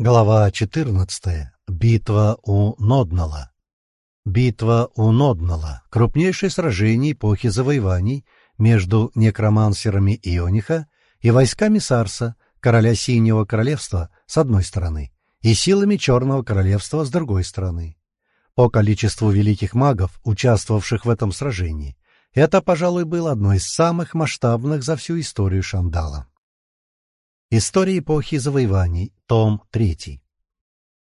Глава 14. Битва у Ноднала. Битва у Ноднала — крупнейшее сражение эпохи завоеваний между некромансерами Иониха и войсками Сарса, короля Синего Королевства, с одной стороны, и силами Черного Королевства с другой стороны. По количеству великих магов, участвовавших в этом сражении, это, пожалуй, было одно из самых масштабных за всю историю Шандала. История эпохи завоеваний, том 3.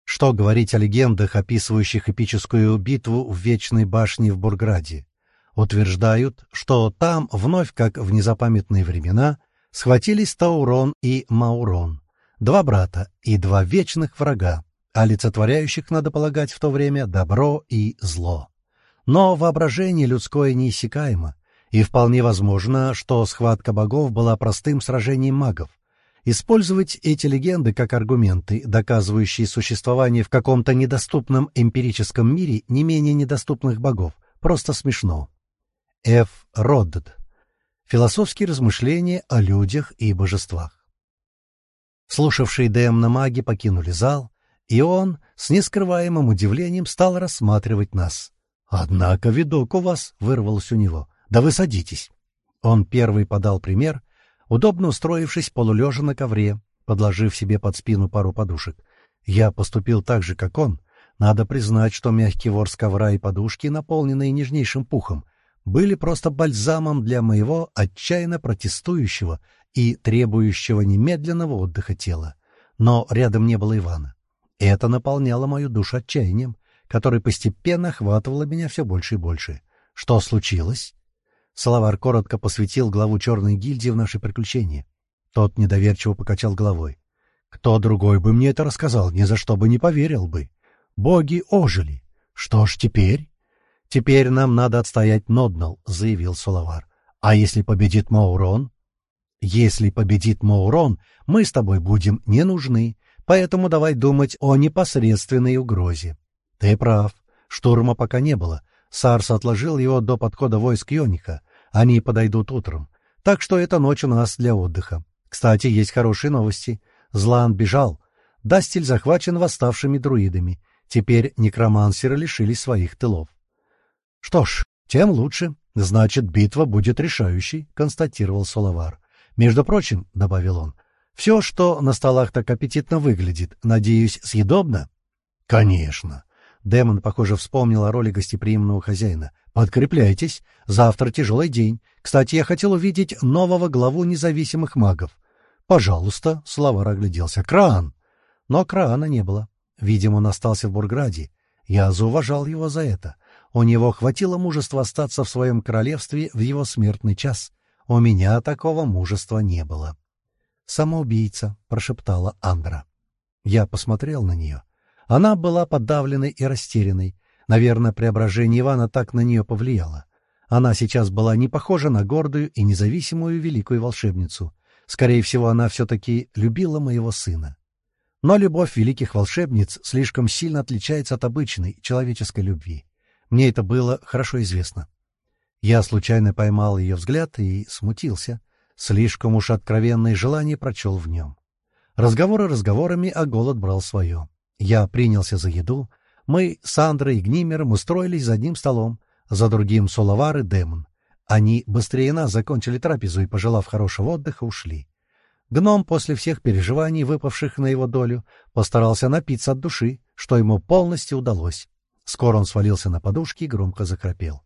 Что говорить о легендах, описывающих эпическую битву в Вечной башне в Бурграде? Утверждают, что там, вновь как в незапамятные времена, схватились Таурон и Маурон, два брата и два вечных врага, олицетворяющих, надо полагать, в то время добро и зло. Но воображение людское неиссякаемо, и вполне возможно, что схватка богов была простым сражением магов, Использовать эти легенды как аргументы, доказывающие существование в каком-то недоступном эмпирическом мире не менее недоступных богов, просто смешно. Ф. Родд. Философские размышления о людях и божествах. Слушавшие Демна маги покинули зал, и он с нескрываемым удивлением стал рассматривать нас. «Однако видок у вас!» — вырвалось у него. «Да вы садитесь!» Он первый подал пример — удобно устроившись полулежа на ковре, подложив себе под спину пару подушек. Я поступил так же, как он. Надо признать, что мягкий ворс ковра и подушки, наполненные нежнейшим пухом, были просто бальзамом для моего отчаянно протестующего и требующего немедленного отдыха тела. Но рядом не было Ивана. Это наполняло мою душу отчаянием, которое постепенно охватывало меня все больше и больше. Что случилось? Салавар коротко посвятил главу черной гильдии в наши приключения. Тот недоверчиво покачал головой. «Кто другой бы мне это рассказал, ни за что бы не поверил бы. Боги ожили. Что ж теперь?» «Теперь нам надо отстоять Ноднал», — заявил Салавар. «А если победит Маурон?» «Если победит Маурон, мы с тобой будем не нужны, поэтому давай думать о непосредственной угрозе». «Ты прав. Штурма пока не было, Сарс отложил его до подхода войск Йоника. Они подойдут утром. Так что эта ночь у нас для отдыха. Кстати, есть хорошие новости. Злан бежал. Дастиль захвачен восставшими друидами. Теперь некромансеры лишились своих тылов. — Что ж, тем лучше. Значит, битва будет решающей, — констатировал Соловар. — Между прочим, — добавил он, — все, что на столах так аппетитно выглядит, надеюсь, съедобно? — Конечно. Демон, похоже, вспомнил о роли гостеприимного хозяина. «Подкрепляйтесь. Завтра тяжелый день. Кстати, я хотел увидеть нового главу независимых магов». «Пожалуйста», — Славар огляделся. «Кран!» Но крана не было. Видимо, он остался в Бурграде. Я зауважал его за это. У него хватило мужества остаться в своем королевстве в его смертный час. У меня такого мужества не было. «Самоубийца», — прошептала Андра. Я посмотрел на нее. Она была подавленной и растерянной. Наверное, преображение Ивана так на нее повлияло. Она сейчас была не похожа на гордую и независимую великую волшебницу. Скорее всего, она все-таки любила моего сына. Но любовь великих волшебниц слишком сильно отличается от обычной человеческой любви. Мне это было хорошо известно. Я случайно поймал ее взгляд и смутился. Слишком уж откровенное желание прочел в нем. Разговоры разговорами, а голод брал свое. Я принялся за еду. Мы с Андрой и Гнимером устроились за одним столом, за другим Соловар и Демон. Они быстрее нас закончили трапезу и, пожелав хорошего отдыха, ушли. Гном после всех переживаний, выпавших на его долю, постарался напиться от души, что ему полностью удалось. Скоро он свалился на подушки и громко захрапел.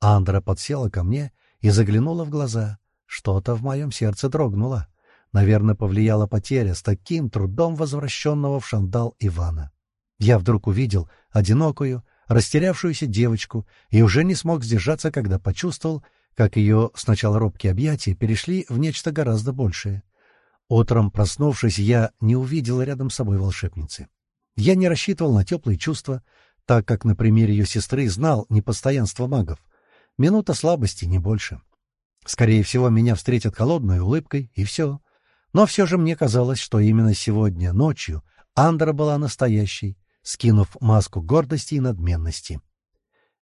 Андра подсела ко мне и заглянула в глаза. Что-то в моем сердце дрогнуло. Наверное, повлияла потеря с таким трудом возвращенного в Шандал Ивана. Я вдруг увидел одинокую, растерявшуюся девочку и уже не смог сдержаться, когда почувствовал, как ее сначала робкие объятия перешли в нечто гораздо большее. Утром, проснувшись, я не увидел рядом с собой волшебницы. Я не рассчитывал на теплые чувства, так как на примере ее сестры знал непостоянство магов. Минута слабости, не больше. Скорее всего, меня встретят холодной улыбкой, и все. Но все же мне казалось, что именно сегодня, ночью, Андра была настоящей, скинув маску гордости и надменности.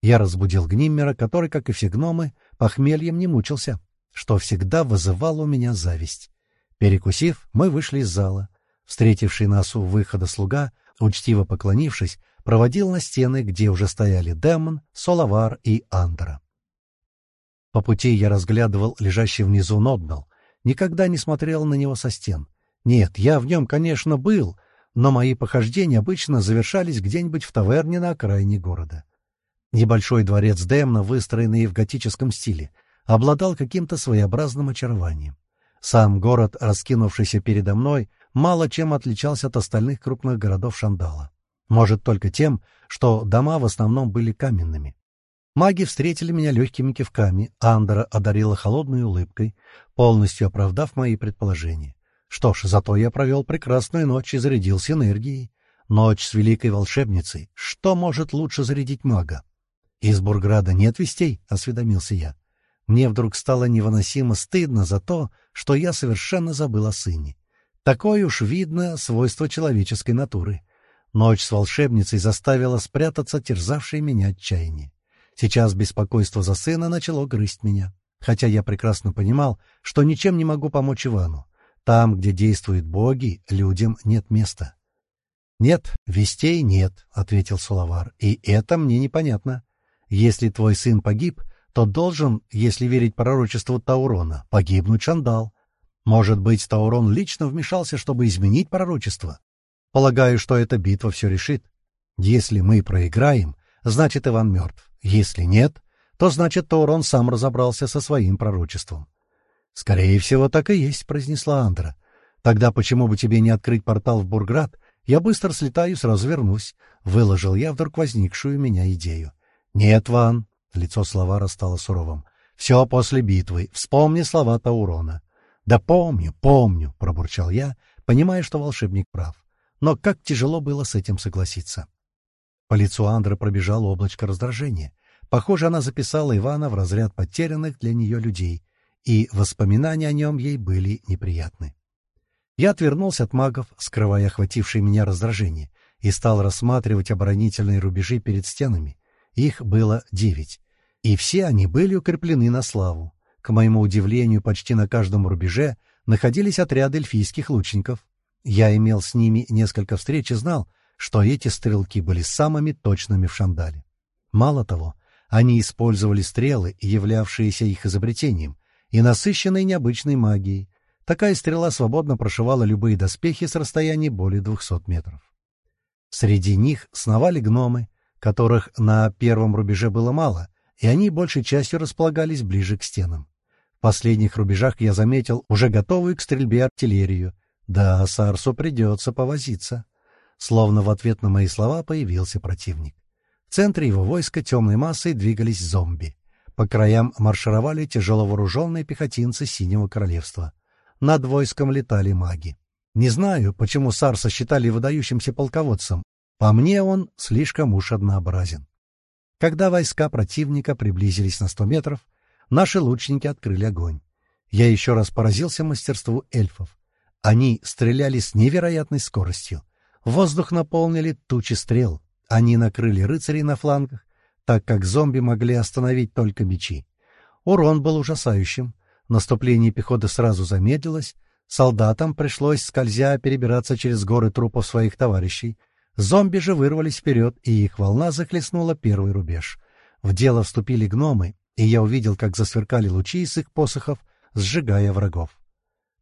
Я разбудил Гниммера, который, как и все гномы, похмельем не мучился, что всегда вызывало у меня зависть. Перекусив, мы вышли из зала. Встретивший нас у выхода слуга, учтиво поклонившись, проводил на стены, где уже стояли Демон, Соловар и Андра. По пути я разглядывал лежащий внизу Ноднал, никогда не смотрел на него со стен. Нет, я в нем, конечно, был, но мои похождения обычно завершались где-нибудь в таверне на окраине города. Небольшой дворец Демна, выстроенный в готическом стиле, обладал каким-то своеобразным очарованием. Сам город, раскинувшийся передо мной, мало чем отличался от остальных крупных городов Шандала. Может, только тем, что дома в основном были каменными. Маги встретили меня легкими кивками, Андера одарила холодной улыбкой, полностью оправдав мои предположения. Что ж, зато я провел прекрасную ночь и зарядился энергией. Ночь с великой волшебницей. Что может лучше зарядить мага? «Из Бурграда нет вестей?» — осведомился я. Мне вдруг стало невыносимо стыдно за то, что я совершенно забыл о сыне. Такое уж видно свойство человеческой натуры. Ночь с волшебницей заставила спрятаться терзавшее меня отчаяние. Сейчас беспокойство за сына начало грызть меня, хотя я прекрасно понимал, что ничем не могу помочь Ивану. Там, где действуют боги, людям нет места. — Нет, вестей нет, — ответил Сулавар, — и это мне непонятно. Если твой сын погиб, то должен, если верить пророчеству Таурона, погибнуть Чандал. Может быть, Таурон лично вмешался, чтобы изменить пророчество? Полагаю, что эта битва все решит. Если мы проиграем, значит, Иван мертв. Если нет, то значит, Таурон сам разобрался со своим пророчеством. — Скорее всего, так и есть, — произнесла Андра. — Тогда почему бы тебе не открыть портал в Бурград? Я быстро слетаю и сразу вернусь. Выложил я вдруг возникшую у меня идею. «Нет, Ван!» — лицо Славара стало суровым. «Все после битвы. Вспомни слова Таурона». «Да помню, помню!» — пробурчал я, понимая, что волшебник прав. Но как тяжело было с этим согласиться. По лицу Андры пробежало облачко раздражения. Похоже, она записала Ивана в разряд потерянных для нее людей, и воспоминания о нем ей были неприятны. Я отвернулся от магов, скрывая охватившее меня раздражение, и стал рассматривать оборонительные рубежи перед стенами. Их было девять. И все они были укреплены на славу. К моему удивлению, почти на каждом рубеже находились отряды эльфийских лучников. Я имел с ними несколько встреч и знал, что эти стрелки были самыми точными в Шандале. Мало того, они использовали стрелы, являвшиеся их изобретением, и насыщенной необычной магией. Такая стрела свободно прошивала любые доспехи с расстояния более двухсот метров. Среди них сновали гномы, которых на первом рубеже было мало, и они большей частью располагались ближе к стенам. В последних рубежах я заметил уже готовую к стрельбе артиллерию. Да, Сарсу придется повозиться. Словно в ответ на мои слова появился противник. В центре его войска темной массой двигались зомби. По краям маршировали тяжело вооруженные пехотинцы Синего Королевства. Над войском летали маги. Не знаю, почему Сарса считали выдающимся полководцем, по мне он слишком уж однообразен. Когда войска противника приблизились на сто метров, наши лучники открыли огонь. Я еще раз поразился мастерству эльфов. Они стреляли с невероятной скоростью. Воздух наполнили тучи стрел. Они накрыли рыцарей на флангах, так как зомби могли остановить только мечи. Урон был ужасающим. Наступление пехоты сразу замедлилось. Солдатам пришлось, скользя, перебираться через горы трупов своих товарищей — Зомби же вырвались вперед, и их волна захлестнула первый рубеж. В дело вступили гномы, и я увидел, как засверкали лучи из их посохов, сжигая врагов.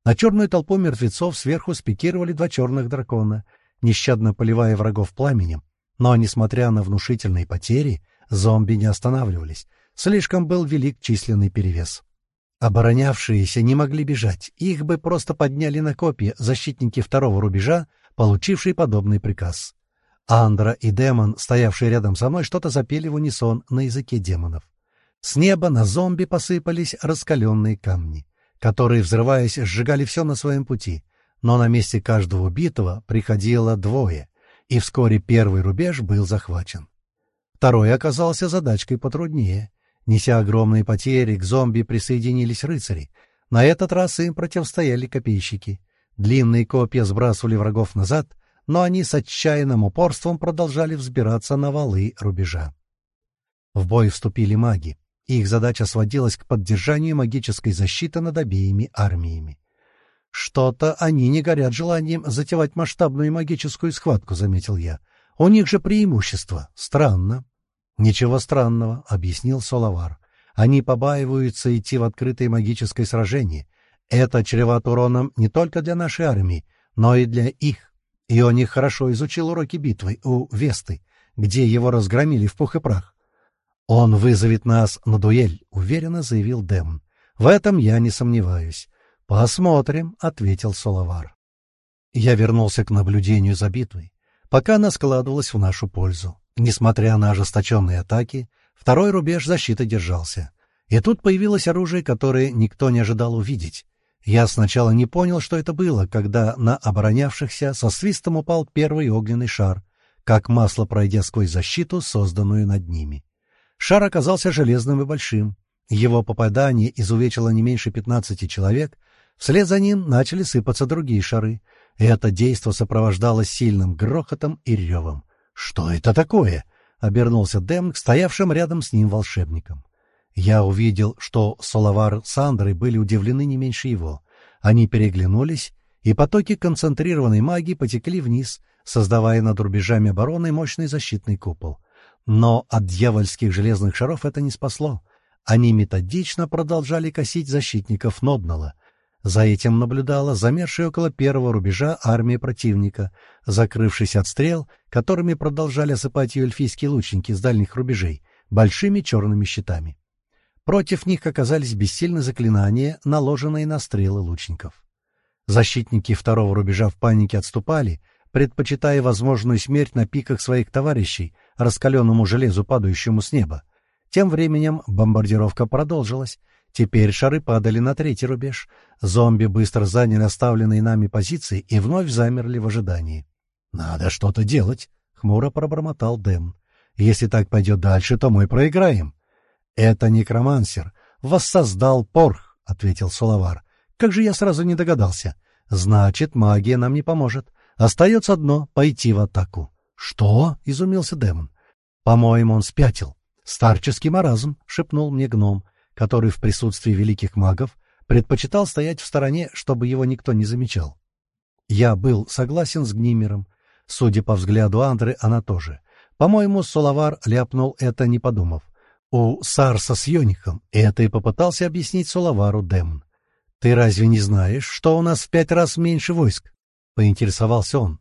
На черную толпу мертвецов сверху спикировали два черных дракона, нещадно поливая врагов пламенем. Но, несмотря на внушительные потери, зомби не останавливались. Слишком был велик численный перевес. Оборонявшиеся не могли бежать, их бы просто подняли на копья защитники второго рубежа, получившие подобный приказ. Андра и демон, стоявшие рядом со мной, что-то запели в унисон на языке демонов. С неба на зомби посыпались раскаленные камни, которые, взрываясь, сжигали все на своем пути, но на месте каждого убитого приходило двое, и вскоре первый рубеж был захвачен. Второй оказался задачкой потруднее. Неся огромные потери, к зомби присоединились рыцари. На этот раз им противостояли копейщики. Длинные копья сбрасывали врагов назад, но они с отчаянным упорством продолжали взбираться на валы рубежа. В бой вступили маги. Их задача сводилась к поддержанию магической защиты над обеими армиями. «Что-то они не горят желанием затевать масштабную магическую схватку», — заметил я. «У них же преимущество. Странно». «Ничего странного», — объяснил Соловар. «Они побаиваются идти в открытое магическое сражение. Это чревато уроном не только для нашей армии, но и для их. И он их хорошо изучил уроки битвы у Весты, где его разгромили в пух и прах. «Он вызовет нас на дуэль», — уверенно заявил Демон. «В этом я не сомневаюсь». «Посмотрим», — ответил Соловар. Я вернулся к наблюдению за битвой. Пока она складывалась в нашу пользу. Несмотря на ожесточенные атаки, второй рубеж защиты держался. И тут появилось оружие, которое никто не ожидал увидеть. Я сначала не понял, что это было, когда на оборонявшихся со свистом упал первый огненный шар, как масло пройдя сквозь защиту, созданную над ними. Шар оказался железным и большим. Его попадание изувечило не меньше пятнадцати человек — Вслед за ним начали сыпаться другие шары. Это действо сопровождалось сильным грохотом и ревом. «Что это такое?» — обернулся Дем к стоявшим рядом с ним волшебникам. Я увидел, что Соловар с Андрой были удивлены не меньше его. Они переглянулись, и потоки концентрированной магии потекли вниз, создавая над рубежами обороны мощный защитный купол. Но от дьявольских железных шаров это не спасло. Они методично продолжали косить защитников Ноднала, за этим наблюдала замершая около первого рубежа армия противника, закрывшись от стрел, которыми продолжали осыпать ее эльфийские лучники с дальних рубежей, большими черными щитами. Против них оказались бессильны заклинания, наложенные на стрелы лучников. Защитники второго рубежа в панике отступали, предпочитая возможную смерть на пиках своих товарищей, раскаленному железу, падающему с неба. Тем временем бомбардировка продолжилась, Теперь шары падали на третий рубеж. Зомби быстро заняли оставленные нами позиции и вновь замерли в ожидании. «Надо что-то делать», — хмуро пробормотал Дэм. «Если так пойдет дальше, то мы проиграем». «Это некромансер. Воссоздал порх», — ответил Соловар. «Как же я сразу не догадался. Значит, магия нам не поможет. Остается одно — пойти в атаку». «Что?» — изумился Демон. «По-моему, он спятил. Старческий маразм», — шепнул мне гном который в присутствии великих магов предпочитал стоять в стороне, чтобы его никто не замечал. Я был согласен с Гнимером. Судя по взгляду Андры, она тоже. По-моему, Соловар ляпнул это, не подумав. У Сарса с Йоником это и попытался объяснить Соловару Демон. «Ты разве не знаешь, что у нас в пять раз меньше войск?» — поинтересовался он.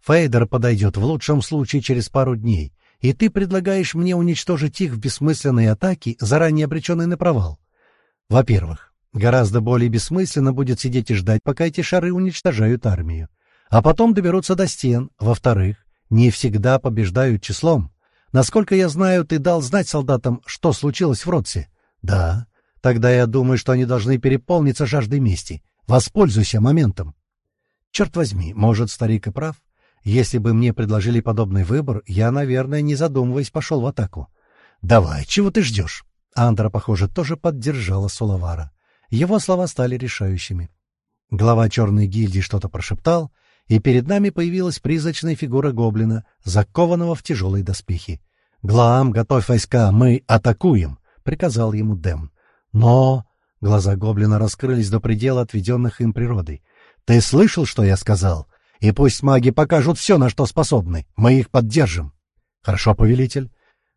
«Фейдер подойдет в лучшем случае через пару дней, и ты предлагаешь мне уничтожить их в бессмысленной атаке, заранее обреченной на провал. Во-первых, гораздо более бессмысленно будет сидеть и ждать, пока эти шары уничтожают армию. А потом доберутся до стен. Во-вторых, не всегда побеждают числом. Насколько я знаю, ты дал знать солдатам, что случилось в Ротсе. Да. Тогда я думаю, что они должны переполниться жаждой мести. Воспользуйся моментом. Черт возьми, может, старик и прав. Если бы мне предложили подобный выбор, я, наверное, не задумываясь, пошел в атаку. «Давай, чего ты ждешь?» Андра, похоже, тоже поддержала Сулавара. Его слова стали решающими. Глава черной гильдии что-то прошептал, и перед нами появилась призрачная фигура гоблина, закованного в тяжелые доспехи. «Глам, готовь войска, мы атакуем!» — приказал ему Дэм. «Но...» — глаза гоблина раскрылись до предела, отведенных им природой. «Ты слышал, что я сказал? И пусть маги покажут все, на что способны. Мы их поддержим. Хорошо, повелитель.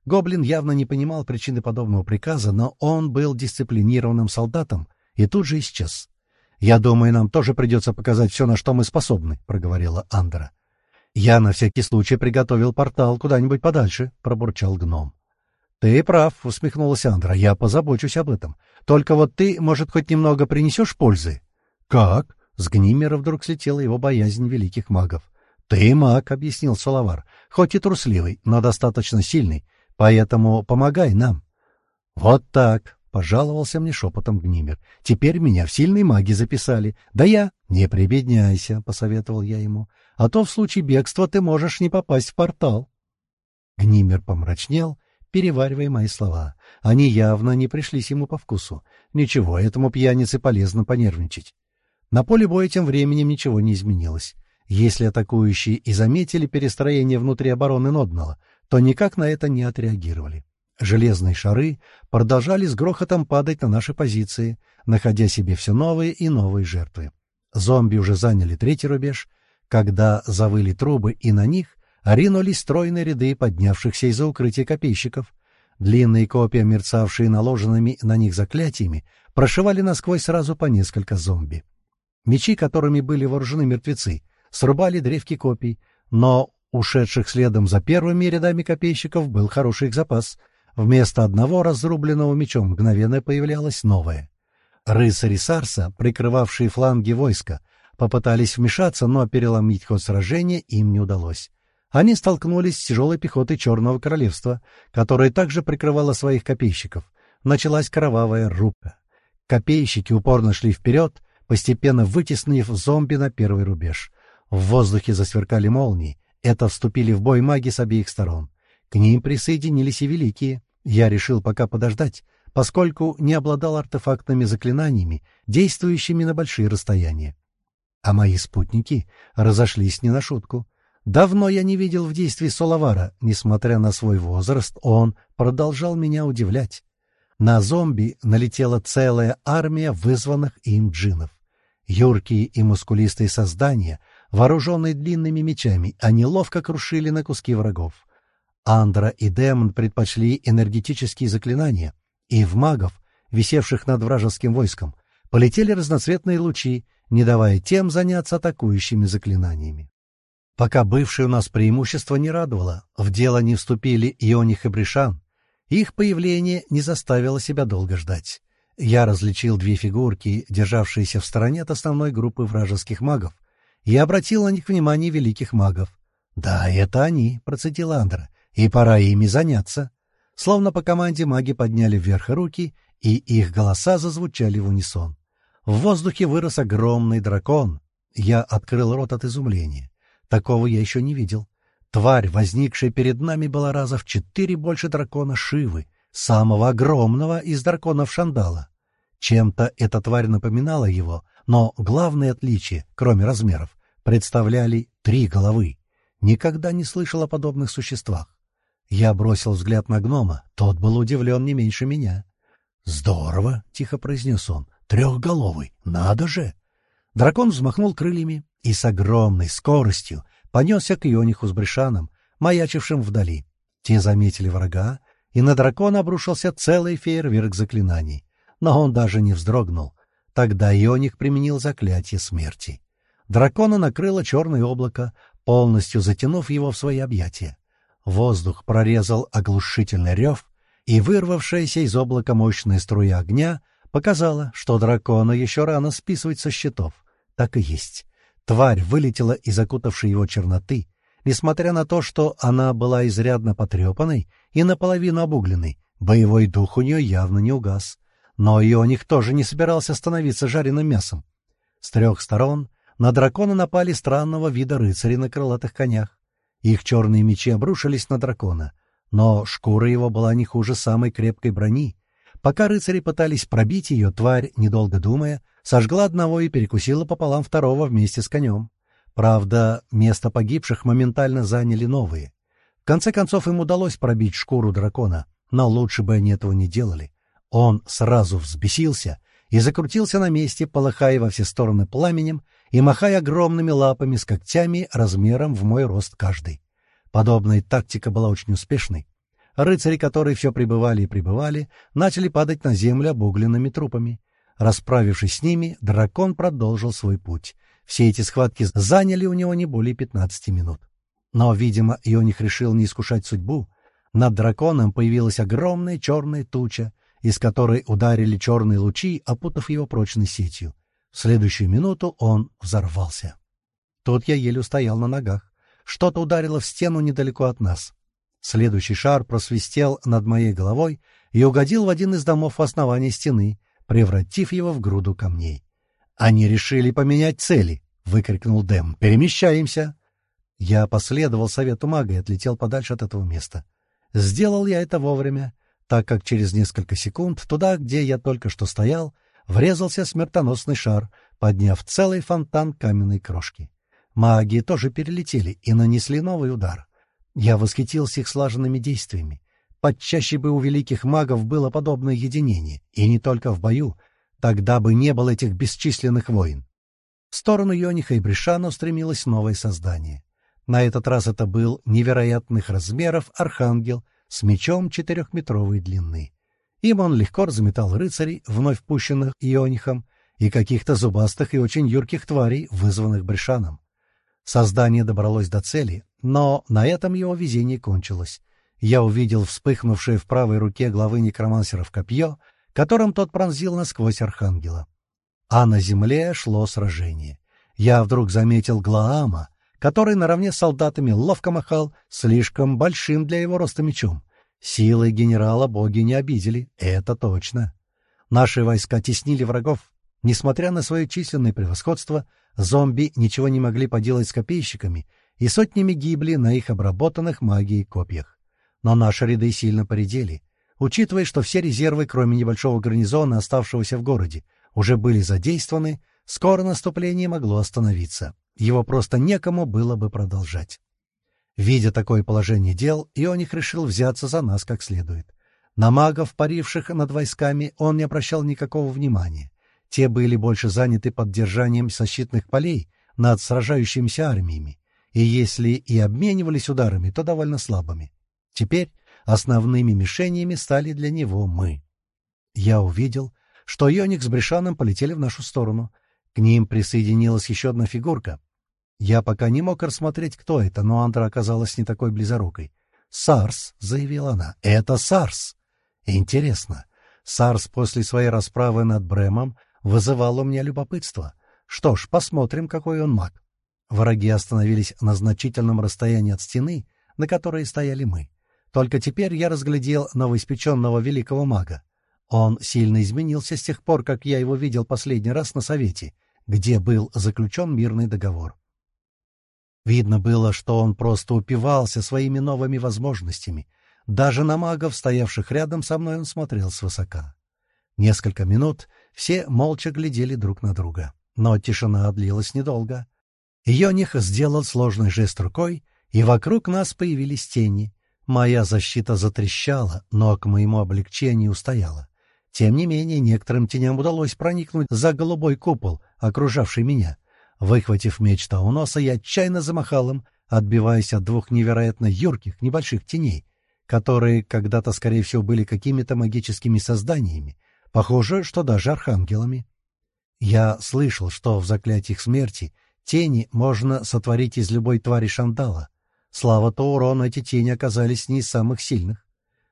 Гоблин явно не понимал причины подобного приказа, но он был дисциплинированным солдатом и тут же исчез. «Я думаю, нам тоже придется показать все, на что мы способны», — проговорила Андра. «Я на всякий случай приготовил портал куда-нибудь подальше», — пробурчал гном. «Ты прав», — усмехнулась Андра, — «я позабочусь об этом. Только вот ты, может, хоть немного принесешь пользы?» «Как?» С Гнимера вдруг слетела его боязнь великих магов. «Ты маг», — объяснил Соловар, — «хоть и трусливый, но достаточно сильный, поэтому помогай нам». «Вот так», — пожаловался мне шепотом Гнимер. «Теперь меня в сильные маги записали. Да я...» «Не прибедняйся», — посоветовал я ему, — «а то в случае бегства ты можешь не попасть в портал». Гнимер помрачнел, переваривая мои слова. Они явно не пришлись ему по вкусу. Ничего, этому пьянице полезно понервничать. На поле боя тем временем ничего не изменилось. Если атакующие и заметили перестроение внутри обороны Ноднала, то никак на это не отреагировали. Железные шары продолжали с грохотом падать на наши позиции, находя себе все новые и новые жертвы. Зомби уже заняли третий рубеж, когда завыли трубы, и на них ринулись стройные ряды поднявшихся из-за укрытия копейщиков. Длинные копья, мерцавшие наложенными на них заклятиями, прошивали насквозь сразу по несколько зомби. Мечи, которыми были вооружены мертвецы, срубали древки копий, но ушедших следом за первыми рядами копейщиков был хороший их запас. Вместо одного разрубленного мечом мгновенно появлялось новое. Рыцари Сарса, прикрывавшие фланги войска, попытались вмешаться, но переломить ход сражения им не удалось. Они столкнулись с тяжелой пехотой Черного Королевства, которая также прикрывала своих копейщиков. Началась кровавая рубка. Копейщики упорно шли вперед, постепенно вытеснив зомби на первый рубеж. В воздухе засверкали молнии. Это вступили в бой маги с обеих сторон. К ним присоединились и великие. Я решил пока подождать, поскольку не обладал артефактными заклинаниями, действующими на большие расстояния. А мои спутники разошлись не на шутку. Давно я не видел в действии Соловара. Несмотря на свой возраст, он продолжал меня удивлять. На зомби налетела целая армия вызванных им джинов. Юркие и мускулистые создания, вооруженные длинными мечами, они ловко крушили на куски врагов. Андра и Демон предпочли энергетические заклинания, и в магов, висевших над вражеским войском, полетели разноцветные лучи, не давая тем заняться атакующими заклинаниями. Пока бывшее у нас преимущество не радовало, в дело не вступили Ионих и Бришан, их появление не заставило себя долго ждать. Я различил две фигурки, державшиеся в стороне от основной группы вражеских магов, и обратил на них внимание великих магов. «Да, это они», — процедил Андра, — «и пора ими заняться». Словно по команде маги подняли вверх руки, и их голоса зазвучали в унисон. В воздухе вырос огромный дракон. Я открыл рот от изумления. Такого я еще не видел. Тварь, возникшая перед нами, была раза в четыре больше дракона Шивы, самого огромного из драконов Шандала. Чем-то эта тварь напоминала его, но главное отличие, кроме размеров, представляли три головы. Никогда не слышал о подобных существах. Я бросил взгляд на гнома, тот был удивлен не меньше меня. «Здорово!» — тихо произнес он. «Трехголовый! Надо же!» Дракон взмахнул крыльями и с огромной скоростью понесся к Иониху с Бришаном, маячившим вдали. Те заметили врага, и на дракона обрушился целый фейерверк заклинаний. Но он даже не вздрогнул. Тогда Ионик применил заклятие смерти. Дракона накрыло черное облако, полностью затянув его в свои объятия. Воздух прорезал оглушительный рев, и вырвавшаяся из облака мощная струя огня показала, что дракона еще рано списывать со счетов. Так и есть. Тварь вылетела из окутавшей его черноты, несмотря на то, что она была изрядно потрепанной и наполовину обугленной, боевой дух у нее явно не угас. Но Ионик тоже не собирался становиться жареным мясом. С трех сторон на дракона напали странного вида рыцари на крылатых конях. Их черные мечи обрушились на дракона, но шкура его была не хуже самой крепкой брони. Пока рыцари пытались пробить ее, тварь, недолго думая, сожгла одного и перекусила пополам второго вместе с конем. Правда, место погибших моментально заняли новые. В конце концов им удалось пробить шкуру дракона, но лучше бы они этого не делали. Он сразу взбесился и закрутился на месте, полыхая во все стороны пламенем и махая огромными лапами с когтями размером в мой рост каждый. Подобная тактика была очень успешной. Рыцари, которые все пребывали и пребывали, начали падать на землю обугленными трупами. Расправившись с ними, дракон продолжил свой путь. Все эти схватки заняли у него не более пятнадцати минут. Но, видимо, Ионих решил не искушать судьбу. Над драконом появилась огромная черная туча, из которой ударили черные лучи, опутав его прочной сетью. В следующую минуту он взорвался. Тут я еле устоял на ногах. Что-то ударило в стену недалеко от нас. Следующий шар просвистел над моей головой и угодил в один из домов в основании стены, превратив его в груду камней. «Они решили поменять цели!» — выкрикнул Дэм. «Перемещаемся!» Я последовал совету мага и отлетел подальше от этого места. Сделал я это вовремя, так как через несколько секунд туда, где я только что стоял, врезался смертоносный шар, подняв целый фонтан каменной крошки. Маги тоже перелетели и нанесли новый удар. Я восхитился их слаженными действиями. Подчаще бы у великих магов было подобное единение, и не только в бою, тогда бы не было этих бесчисленных войн. В сторону Йониха и Бришана устремилось новое создание. На этот раз это был невероятных размеров архангел с мечом четырехметровой длины. Им он легко разметал рыцарей, вновь пущенных Ионихом, и каких-то зубастых и очень юрких тварей, вызванных Бришаном. Создание добралось до цели, но на этом его везение кончилось. Я увидел вспыхнувшее в правой руке главы некромансеров копье, которым тот пронзил насквозь архангела. А на земле шло сражение. Я вдруг заметил Глаама, который наравне с солдатами ловко махал слишком большим для его роста мечом. Силы генерала боги не обидели, это точно. Наши войска теснили врагов. Несмотря на свое численное превосходство, зомби ничего не могли поделать с копейщиками и сотнями гибли на их обработанных магией копьях. Но наши ряды сильно поредели. Учитывая, что все резервы, кроме небольшого гарнизона, оставшегося в городе, уже были задействованы, скоро наступление могло остановиться. Его просто некому было бы продолжать. Видя такое положение дел, Ионих решил взяться за нас как следует. На магов, паривших над войсками, он не обращал никакого внимания. Те были больше заняты поддержанием защитных полей над сражающимися армиями, и если и обменивались ударами, то довольно слабыми. Теперь основными мишенями стали для него мы. Я увидел, что Ионик с Бришаном полетели в нашу сторону. К ним присоединилась еще одна фигурка, я пока не мог рассмотреть, кто это, но Андра оказалась не такой близорукой. «Сарс», — заявила она, — «это Сарс». Интересно, Сарс после своей расправы над Бремом вызывал у меня любопытство. Что ж, посмотрим, какой он маг. Враги остановились на значительном расстоянии от стены, на которой стояли мы. Только теперь я разглядел новоиспеченного великого мага. Он сильно изменился с тех пор, как я его видел последний раз на Совете, где был заключен мирный договор. Видно было, что он просто упивался своими новыми возможностями. Даже на магов, стоявших рядом со мной, он смотрел свысока. Несколько минут все молча глядели друг на друга. Но тишина длилась недолго. Йоних сделал сложный жест рукой, и вокруг нас появились тени. Моя защита затрещала, но к моему облегчению устояла. Тем не менее, некоторым теням удалось проникнуть за голубой купол, окружавший меня — Выхватив меч Тауноса, я отчаянно замахал им, отбиваясь от двух невероятно юрких, небольших теней, которые когда-то, скорее всего, были какими-то магическими созданиями, похоже, что даже архангелами. Я слышал, что в заклятиях смерти тени можно сотворить из любой твари шандала. Слава Таурону, эти тени оказались не из самых сильных.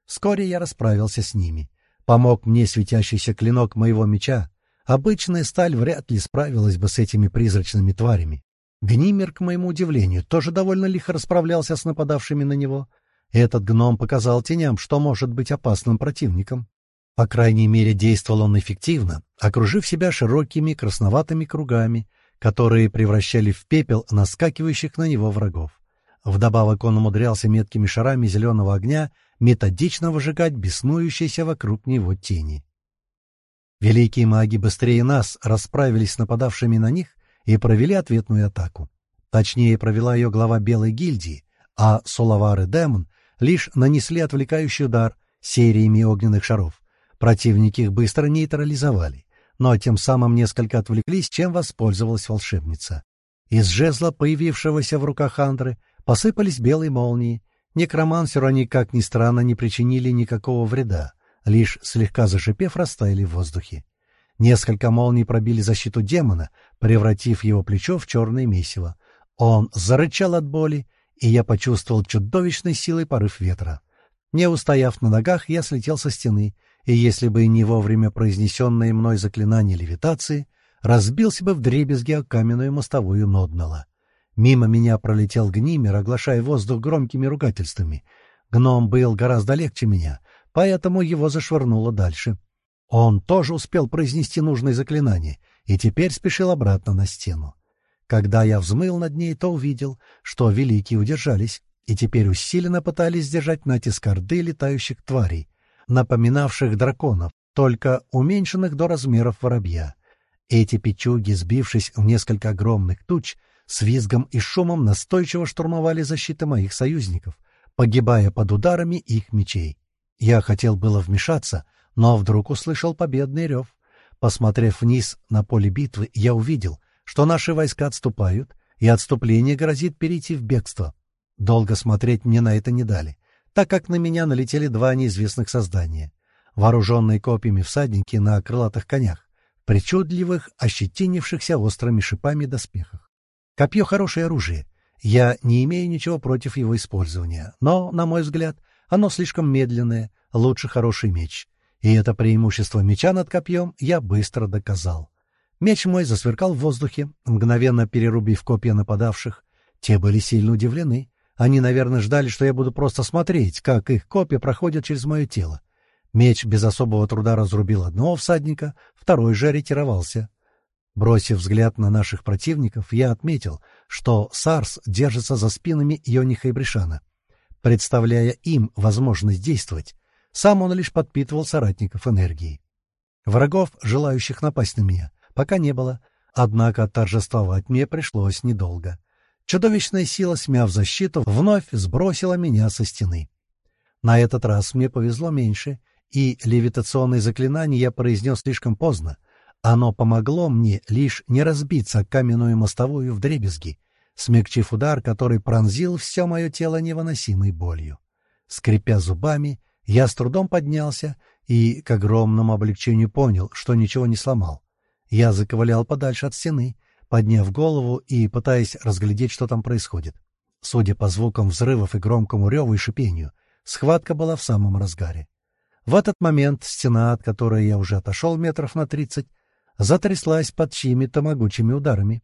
Вскоре я расправился с ними. Помог мне светящийся клинок моего меча, Обычная сталь вряд ли справилась бы с этими призрачными тварями. Гнимер, к моему удивлению, тоже довольно лихо расправлялся с нападавшими на него. Этот гном показал теням, что может быть опасным противником. По крайней мере, действовал он эффективно, окружив себя широкими красноватыми кругами, которые превращали в пепел наскакивающих на него врагов. Вдобавок он умудрялся меткими шарами зеленого огня методично выжигать беснующиеся вокруг него тени. Великие маги быстрее нас расправились с нападавшими на них и провели ответную атаку. Точнее, провела ее глава Белой гильдии, а Соловар и Демон лишь нанесли отвлекающий удар сериями огненных шаров. Противники их быстро нейтрализовали, но тем самым несколько отвлеклись, чем воспользовалась волшебница. Из жезла, появившегося в руках Андры, посыпались белые молнии. Некромансеру они, как ни странно, не причинили никакого вреда лишь слегка зашипев, растаяли в воздухе. Несколько молний пробили защиту демона, превратив его плечо в черное месиво. Он зарычал от боли, и я почувствовал чудовищной силой порыв ветра. Не устояв на ногах, я слетел со стены, и если бы не вовремя произнесенное мной заклинание левитации, разбился бы в дребезги о каменную мостовую Ноднала. Мимо меня пролетел гнимер, оглашая воздух громкими ругательствами. Гном был гораздо легче меня, поэтому его зашвырнуло дальше. Он тоже успел произнести нужное заклинание и теперь спешил обратно на стену. Когда я взмыл над ней, то увидел, что великие удержались и теперь усиленно пытались сдержать натиск орды летающих тварей, напоминавших драконов, только уменьшенных до размеров воробья. Эти печуги, сбившись в несколько огромных туч, с визгом и шумом настойчиво штурмовали защиты моих союзников, погибая под ударами их мечей. Я хотел было вмешаться, но вдруг услышал победный рев. Посмотрев вниз на поле битвы, я увидел, что наши войска отступают, и отступление грозит перейти в бегство. Долго смотреть мне на это не дали, так как на меня налетели два неизвестных создания, вооруженные копьями всадники на крылатых конях, причудливых, ощетинившихся острыми шипами доспехах. Копье — хорошее оружие. Я не имею ничего против его использования, но, на мой взгляд, оно слишком медленное, лучше хороший меч. И это преимущество меча над копьем я быстро доказал. Меч мой засверкал в воздухе, мгновенно перерубив копья нападавших. Те были сильно удивлены. Они, наверное, ждали, что я буду просто смотреть, как их копья проходят через мое тело. Меч без особого труда разрубил одного всадника, второй же ретировался. Бросив взгляд на наших противников, я отметил, что Сарс держится за спинами Йониха и Бришана, представляя им возможность действовать. Сам он лишь подпитывал соратников энергией. Врагов, желающих напасть на меня, пока не было, однако торжествовать мне пришлось недолго. Чудовищная сила, смяв защиту, вновь сбросила меня со стены. На этот раз мне повезло меньше, и левитационное заклинание я произнес слишком поздно. Оно помогло мне лишь не разбиться каменную мостовую вдребезги, смягчив удар, который пронзил все мое тело невыносимой болью. Скрипя зубами, я с трудом поднялся и, к огромному облегчению, понял, что ничего не сломал. Я заковылял подальше от стены, подняв голову и пытаясь разглядеть, что там происходит. Судя по звукам взрывов и громкому реву и шипению, схватка была в самом разгаре. В этот момент стена, от которой я уже отошел метров на тридцать, затряслась под чьими-то могучими ударами.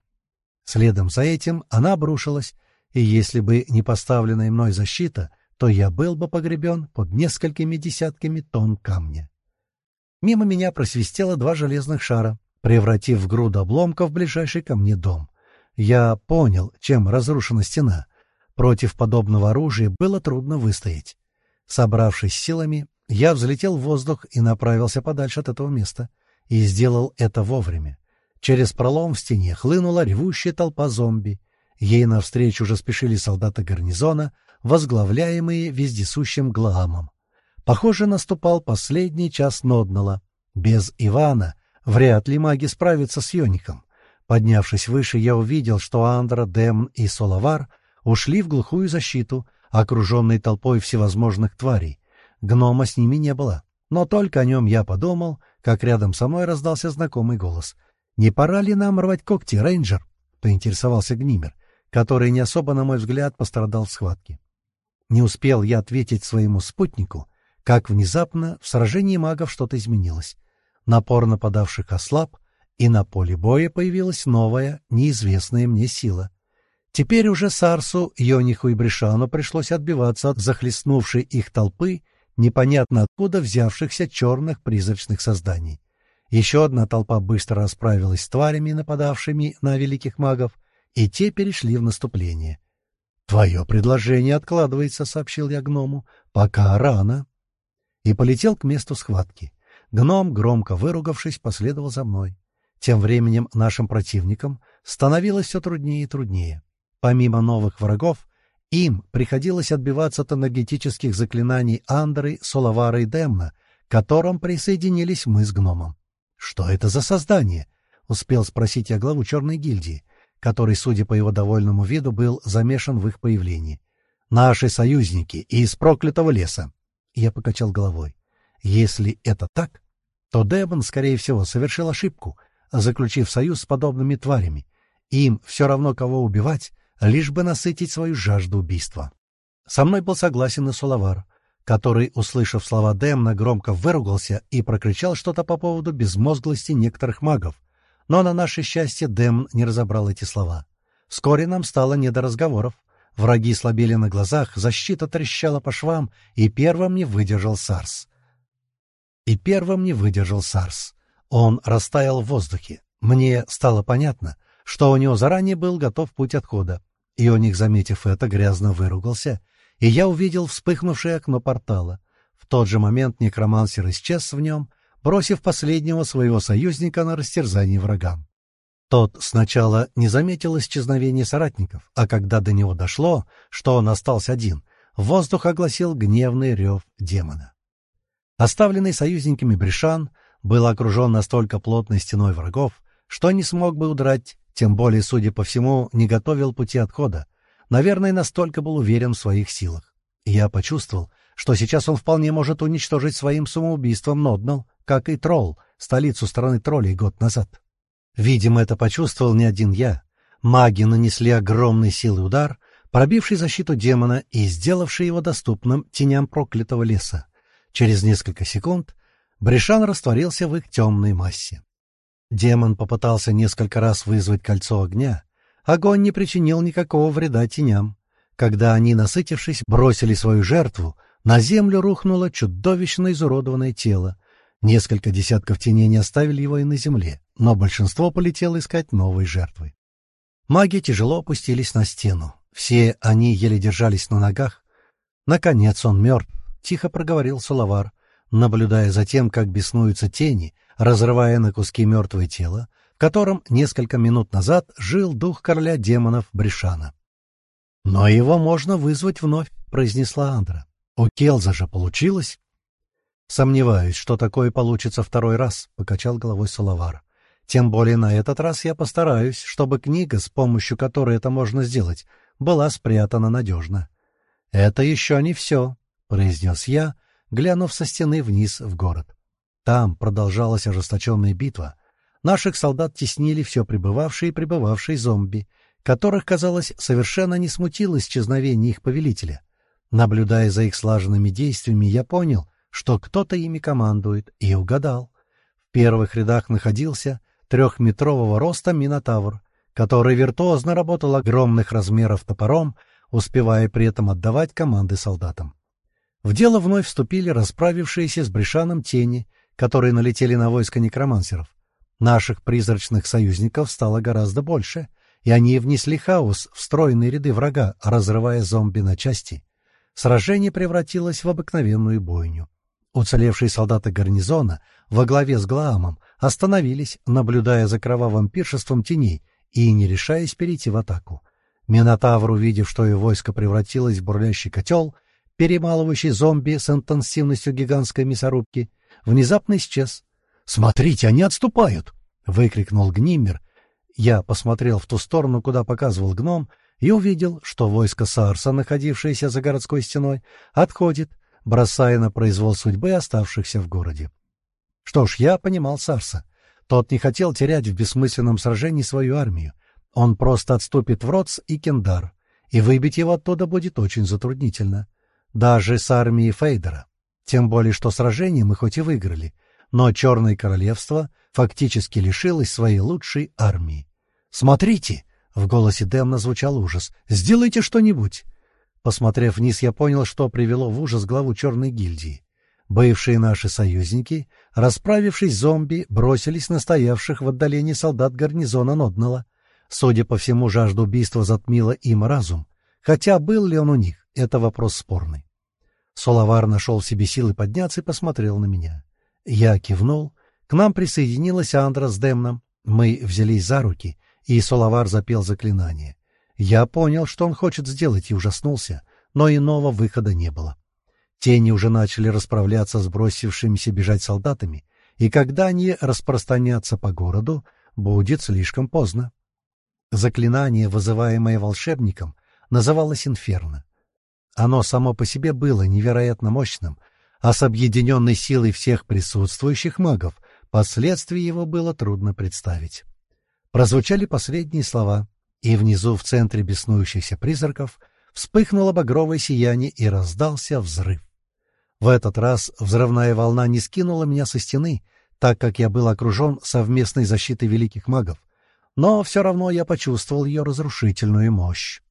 Следом за этим она обрушилась, и если бы не поставленная мной защита, то я был бы погребен под несколькими десятками тонн камня. Мимо меня просвистело два железных шара, превратив в груду обломков ближайший ко мне дом. Я понял, чем разрушена стена. Против подобного оружия было трудно выстоять. Собравшись силами, я взлетел в воздух и направился подальше от этого места. И сделал это вовремя. Через пролом в стене хлынула ревущая толпа зомби. Ей навстречу уже спешили солдаты гарнизона, возглавляемые вездесущим Глаамом. Похоже, наступал последний час Ноднала. Без Ивана вряд ли маги справятся с Йоником. Поднявшись выше, я увидел, что Андра, Демн и Соловар ушли в глухую защиту, окруженной толпой всевозможных тварей. Гнома с ними не было. Но только о нем я подумал, как рядом со мной раздался знакомый голос. «Не пора ли нам рвать когти, рейнджер?» — поинтересовался Гнимер, который не особо, на мой взгляд, пострадал в схватке. Не успел я ответить своему спутнику, как внезапно в сражении магов что-то изменилось. Напор нападавших ослаб, и на поле боя появилась новая, неизвестная мне сила. Теперь уже Сарсу, Йониху и Бришану пришлось отбиваться от захлестнувшей их толпы, непонятно откуда взявшихся черных призрачных созданий. Еще одна толпа быстро расправилась с тварями, нападавшими на великих магов, и те перешли в наступление. «Твое предложение откладывается», — сообщил я гному. «Пока рано». И полетел к месту схватки. Гном, громко выругавшись, последовал за мной. Тем временем нашим противникам становилось все труднее и труднее. Помимо новых врагов, им приходилось отбиваться от энергетических заклинаний Андры, Соловара и Демна, к которым присоединились мы с гномом. «Что это за создание?» — успел спросить я главу Черной гильдии который, судя по его довольному виду, был замешан в их появлении. «Наши союзники из проклятого леса!» Я покачал головой. «Если это так, то Дебон, скорее всего, совершил ошибку, заключив союз с подобными тварями. Им все равно кого убивать, лишь бы насытить свою жажду убийства». Со мной был согласен и Сулавар, который, услышав слова Демна, громко выругался и прокричал что-то по поводу безмозглости некоторых магов, но на наше счастье Дэм не разобрал эти слова. Вскоре нам стало не до разговоров. Враги слабели на глазах, защита трещала по швам, и первым не выдержал Сарс. И первым не выдержал Сарс. Он растаял в воздухе. Мне стало понятно, что у него заранее был готов путь отхода. И у них, заметив это, грязно выругался, и я увидел вспыхнувшее окно портала. В тот же момент некромансер исчез в нем — бросив последнего своего союзника на растерзание врагам. Тот сначала не заметил исчезновения соратников, а когда до него дошло, что он остался один, воздух огласил гневный рев демона. Оставленный союзниками Бришан был окружен настолько плотной стеной врагов, что не смог бы удрать тем более, судя по всему, не готовил пути отхода. Наверное, настолько был уверен в своих силах. Я почувствовал, что сейчас он вполне может уничтожить своим самоубийством Ноднал, как и Тролл, столицу страны троллей год назад. Видимо, это почувствовал не один я. Маги нанесли огромный силы удар, пробивший защиту демона и сделавший его доступным теням проклятого леса. Через несколько секунд Брешан растворился в их темной массе. Демон попытался несколько раз вызвать кольцо огня. Огонь не причинил никакого вреда теням. Когда они, насытившись, бросили свою жертву, на землю рухнуло чудовищно изуродованное тело. Несколько десятков теней не оставили его и на земле, но большинство полетело искать новой жертвы. Маги тяжело опустились на стену. Все они еле держались на ногах. Наконец он мертв, — тихо проговорил Салавар, наблюдая за тем, как беснуются тени, разрывая на куски мертвое тело, котором несколько минут назад жил дух короля демонов Брешана. «Но его можно вызвать вновь», — произнесла Андра. «У Келза же получилось». «Сомневаюсь, что такое получится второй раз», — покачал головой Салавар. «Тем более на этот раз я постараюсь, чтобы книга, с помощью которой это можно сделать, была спрятана надежно». «Это еще не все», — произнес я, глянув со стены вниз в город. Там продолжалась ожесточенная битва. Наших солдат теснили все прибывавшие и прибывавшие зомби — которых, казалось, совершенно не смутило исчезновение их повелителя. Наблюдая за их слаженными действиями, я понял, что кто-то ими командует, и угадал. В первых рядах находился трехметрового роста Минотавр, который виртуозно работал огромных размеров топором, успевая при этом отдавать команды солдатам. В дело вновь вступили расправившиеся с Брешаном тени, которые налетели на войско некромансеров. Наших призрачных союзников стало гораздо больше — и они внесли хаос в стройные ряды врага, разрывая зомби на части. Сражение превратилось в обыкновенную бойню. Уцелевшие солдаты гарнизона во главе с Глаамом остановились, наблюдая за кровавым пиршеством теней и не решаясь перейти в атаку. Минотавр, увидев, что его войско превратилось в бурлящий котел, перемалывающий зомби с интенсивностью гигантской мясорубки, внезапно исчез. «Смотрите, они отступают!» — выкрикнул Гниммер, я посмотрел в ту сторону, куда показывал гном, и увидел, что войско Сарса, находившееся за городской стеной, отходит, бросая на произвол судьбы оставшихся в городе. Что ж, я понимал Сарса. Тот не хотел терять в бессмысленном сражении свою армию. Он просто отступит в Роц и Кендар, и выбить его оттуда будет очень затруднительно. Даже с армией Фейдера. Тем более, что сражение мы хоть и выиграли, но Черное Королевство фактически лишилось своей лучшей армии. «Смотрите!» — в голосе Демна звучал ужас. «Сделайте что-нибудь!» Посмотрев вниз, я понял, что привело в ужас главу Черной гильдии. Бывшие наши союзники, расправившись зомби, бросились на стоявших в отдалении солдат гарнизона Ноднала. Судя по всему, жажда убийства затмила им разум. Хотя был ли он у них, это вопрос спорный. Соловар нашел в себе силы подняться и посмотрел на меня. Я кивнул. К нам присоединилась Андра с Демном. Мы взялись за руки, и Соловар запел заклинание. Я понял, что он хочет сделать, и ужаснулся, но иного выхода не было. Тени уже начали расправляться с бросившимися бежать солдатами, и когда они распространятся по городу, будет слишком поздно. Заклинание, вызываемое волшебником, называлось «Инферно». Оно само по себе было невероятно мощным, а с объединенной силой всех присутствующих магов последствий его было трудно представить. Прозвучали последние слова, и внизу, в центре беснующихся призраков, вспыхнуло багровое сияние и раздался взрыв. В этот раз взрывная волна не скинула меня со стены, так как я был окружен совместной защитой великих магов, но все равно я почувствовал ее разрушительную мощь.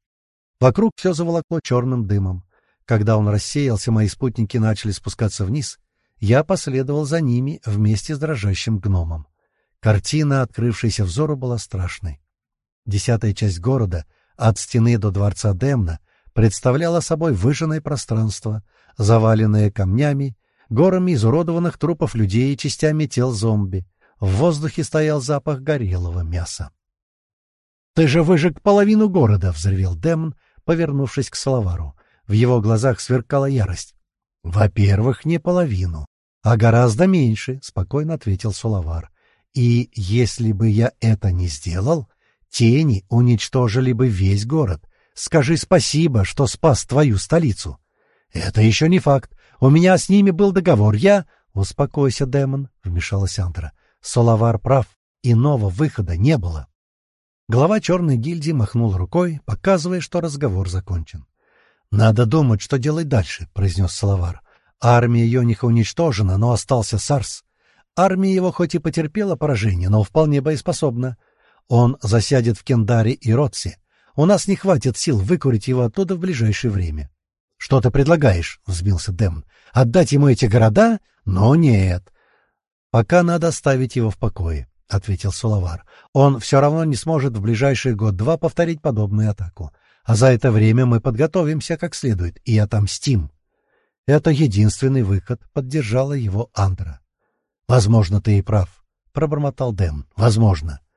Вокруг все заволокло черным дымом. Когда он рассеялся, мои спутники начали спускаться вниз. Я последовал за ними вместе с дрожащим гномом. Картина, открывшаяся взору, была страшной. Десятая часть города, от стены до дворца Демна, представляла собой выжженное пространство, заваленное камнями, горами изуродованных трупов людей и частями тел зомби. В воздухе стоял запах горелого мяса. — Ты же выжег половину города! — взревел Демн, повернувшись к Салавару. В его глазах сверкала ярость. — Во-первых, не половину, а гораздо меньше, — спокойно ответил Сулавар. — И если бы я это не сделал, Тени уничтожили бы весь город. Скажи спасибо, что спас твою столицу. Это еще не факт. У меня с ними был договор. Я... Успокойся, демон, — вмешалась Антра. Соловар прав. Иного выхода не было. Глава черной гильдии махнул рукой, показывая, что разговор закончен. «Надо думать, что делать дальше», — произнес Соловар. «Армия Йониха уничтожена, но остался Сарс. Армия его хоть и потерпела поражение, но вполне боеспособна. Он засядет в Кендаре и Ротсе. У нас не хватит сил выкурить его оттуда в ближайшее время. — Что ты предлагаешь? — взбился Демон. — Отдать ему эти города? Но нет. — Пока надо оставить его в покое, — ответил Сулавар. — Он все равно не сможет в ближайший год-два повторить подобную атаку. А за это время мы подготовимся как следует и отомстим. Это единственный выход, — поддержала его Андра. — Возможно, ты и прав, — пробормотал Дэм. — Возможно. —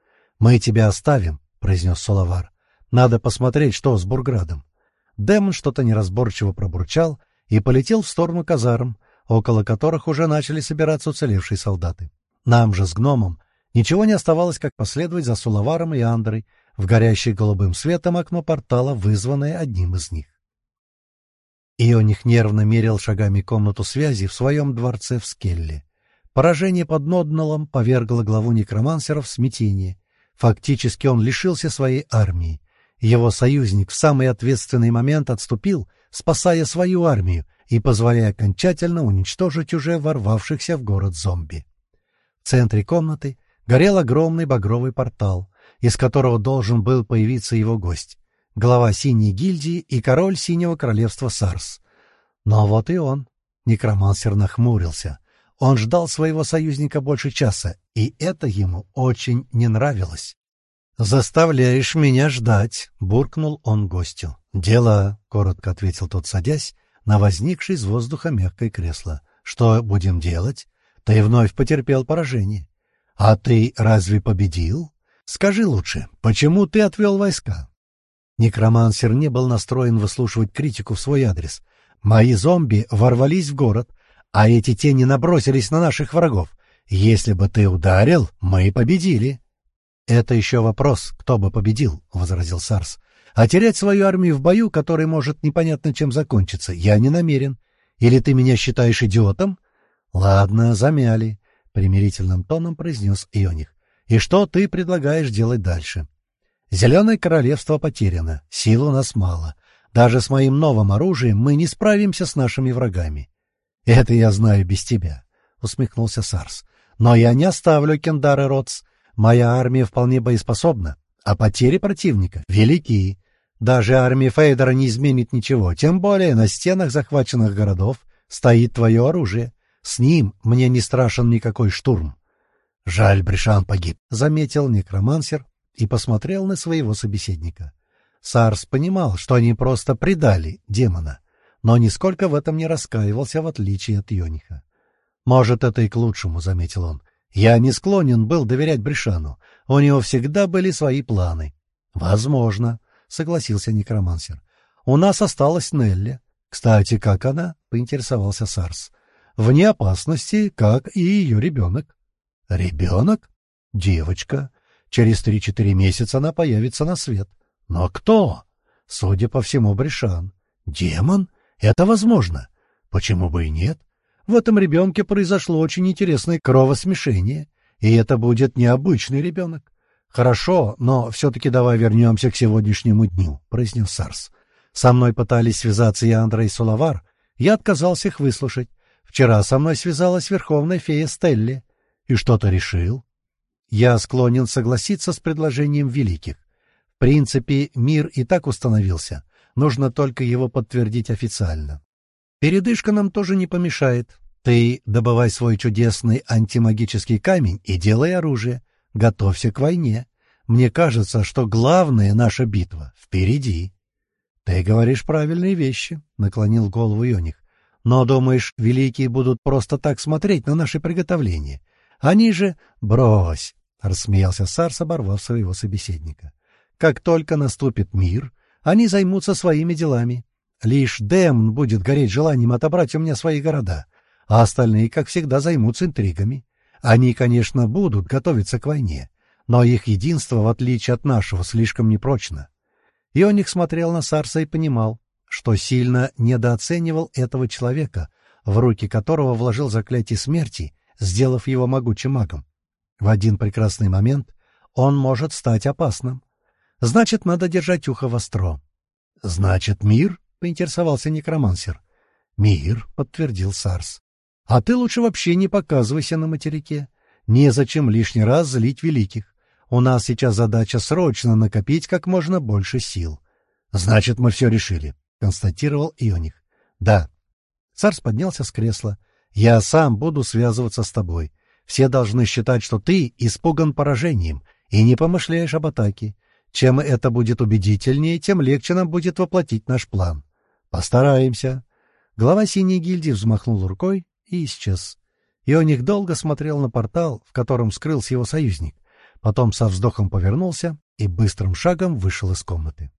«Мы тебя оставим», — произнес Соловар. «Надо посмотреть, что с Бурградом». Демон что-то неразборчиво пробурчал и полетел в сторону казарм, около которых уже начали собираться уцелевшие солдаты. Нам же с гномом ничего не оставалось, как последовать за Сулаваром и Андрой в горящее голубым светом окно портала, вызванное одним из них. Ионих нервно мерил шагами комнату связи в своем дворце в Скелле. Поражение под Нодналом повергло главу некромансеров в смятение, Фактически он лишился своей армии. Его союзник в самый ответственный момент отступил, спасая свою армию и позволяя окончательно уничтожить уже ворвавшихся в город зомби. В центре комнаты горел огромный багровый портал, из которого должен был появиться его гость, глава Синей гильдии и король Синего королевства Сарс. Но вот и он. Некромансер нахмурился. Он ждал своего союзника больше часа, и это ему очень не нравилось. «Заставляешь меня ждать», — буркнул он гостю. «Дело», — коротко ответил тот, садясь на возникшее из воздуха мягкое кресло. «Что будем делать? Ты вновь потерпел поражение. А ты разве победил? Скажи лучше, почему ты отвел войска?» Некромансер не был настроен выслушивать критику в свой адрес. «Мои зомби ворвались в город, а эти тени набросились на наших врагов. Если бы ты ударил, мы победили. — Это еще вопрос, кто бы победил, — возразил Сарс. — А терять свою армию в бою, который может непонятно чем закончиться, я не намерен. Или ты меня считаешь идиотом? — Ладно, замяли, — примирительным тоном произнес Ионих. — И что ты предлагаешь делать дальше? — Зеленое королевство потеряно, сил у нас мало. Даже с моим новым оружием мы не справимся с нашими врагами. — Это я знаю без тебя, — усмехнулся Сарс. — Но я не оставлю Кендары Ротс. Моя армия вполне боеспособна, а потери противника велики. Даже армия Фейдера не изменит ничего, тем более на стенах захваченных городов стоит твое оружие. С ним мне не страшен никакой штурм. — Жаль, Бришан погиб, — заметил некромансер и посмотрел на своего собеседника. Сарс понимал, что они просто предали демона но нисколько в этом не раскаивался, в отличие от Йониха. «Может, это и к лучшему», — заметил он. «Я не склонен был доверять Бришану. У него всегда были свои планы». «Возможно», — согласился некромансер. «У нас осталась Нелли. Кстати, как она?» — поинтересовался Сарс. «Вне опасности, как и ее ребенок». «Ребенок? Девочка. Через три-четыре месяца она появится на свет. Но кто?» «Судя по всему, Бришан. Демон?» Это возможно. Почему бы и нет? В этом ребенке произошло очень интересное кровосмешение, и это будет необычный ребенок. Хорошо, но все-таки давай вернемся к сегодняшнему дню, — произнес Сарс. Со мной пытались связаться и Андрей Сулавар. Я отказался их выслушать. Вчера со мной связалась верховная фея Стелли. И что-то решил. Я склонен согласиться с предложением великих. В принципе, мир и так установился. Нужно только его подтвердить официально. Передышка нам тоже не помешает. Ты добывай свой чудесный антимагический камень и делай оружие. Готовься к войне. Мне кажется, что главная наша битва впереди. — Ты говоришь правильные вещи, — наклонил голову Йоних. — Но, думаешь, великие будут просто так смотреть на наши приготовления? Они же... — Брось! — рассмеялся Сарс, оборвав своего собеседника. — Как только наступит мир, они займутся своими делами. Лишь Дэм будет гореть желанием отобрать у меня свои города, а остальные, как всегда, займутся интригами. Они, конечно, будут готовиться к войне, но их единство, в отличие от нашего, слишком непрочно. Ионик смотрел на Сарса и понимал, что сильно недооценивал этого человека, в руки которого вложил заклятие смерти, сделав его могучим магом. В один прекрасный момент он может стать опасным. Значит, надо держать ухо востро. — Значит, мир? — поинтересовался некромансер. — Мир, — подтвердил Сарс. — А ты лучше вообще не показывайся на материке. Незачем лишний раз злить великих. У нас сейчас задача срочно накопить как можно больше сил. — Значит, мы все решили, — констатировал Ионик. — Да. Царс поднялся с кресла. — Я сам буду связываться с тобой. Все должны считать, что ты испуган поражением и не помышляешь об атаке. Чем это будет убедительнее, тем легче нам будет воплотить наш план. Постараемся. Глава синей гильдии взмахнул рукой и исчез. Ионик долго смотрел на портал, в котором скрылся его союзник. Потом со вздохом повернулся и быстрым шагом вышел из комнаты.